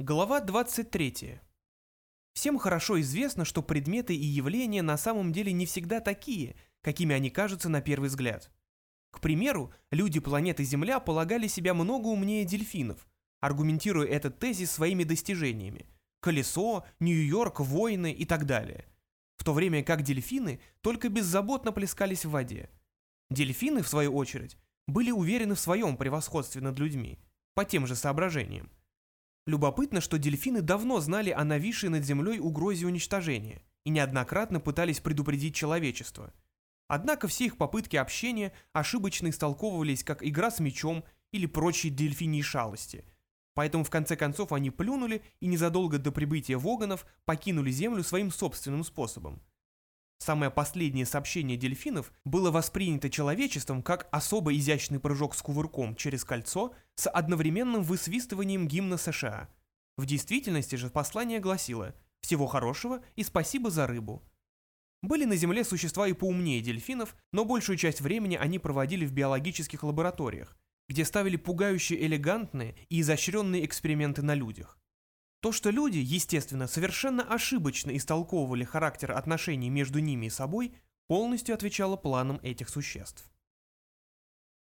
Глава 23. Всем хорошо известно, что предметы и явления на самом деле не всегда такие, какими они кажутся на первый взгляд. К примеру, люди планеты Земля полагали себя много умнее дельфинов, аргументируя этот тезис своими достижениями – колесо, Нью-Йорк, войны и так далее. В то время как дельфины только беззаботно плескались в воде. Дельфины, в свою очередь, были уверены в своем превосходстве над людьми, по тем же соображениям. Любопытно, что дельфины давно знали о нависшей над землей угрозе уничтожения и неоднократно пытались предупредить человечество. Однако все их попытки общения ошибочно истолковывались как игра с мечом или прочие дельфиньи шалости. Поэтому в конце концов они плюнули и незадолго до прибытия воганов покинули Землю своим собственным способом – Самое последнее сообщение дельфинов было воспринято человечеством как особо изящный прыжок с кувырком через кольцо с одновременным высвистыванием гимна США. В действительности же послание гласило «Всего хорошего и спасибо за рыбу». Были на Земле существа и поумнее дельфинов, но большую часть времени они проводили в биологических лабораториях, где ставили пугающие элегантные и изощренные эксперименты на людях. То, что люди, естественно, совершенно ошибочно истолковывали характер отношений между ними и собой, полностью отвечало планам этих существ.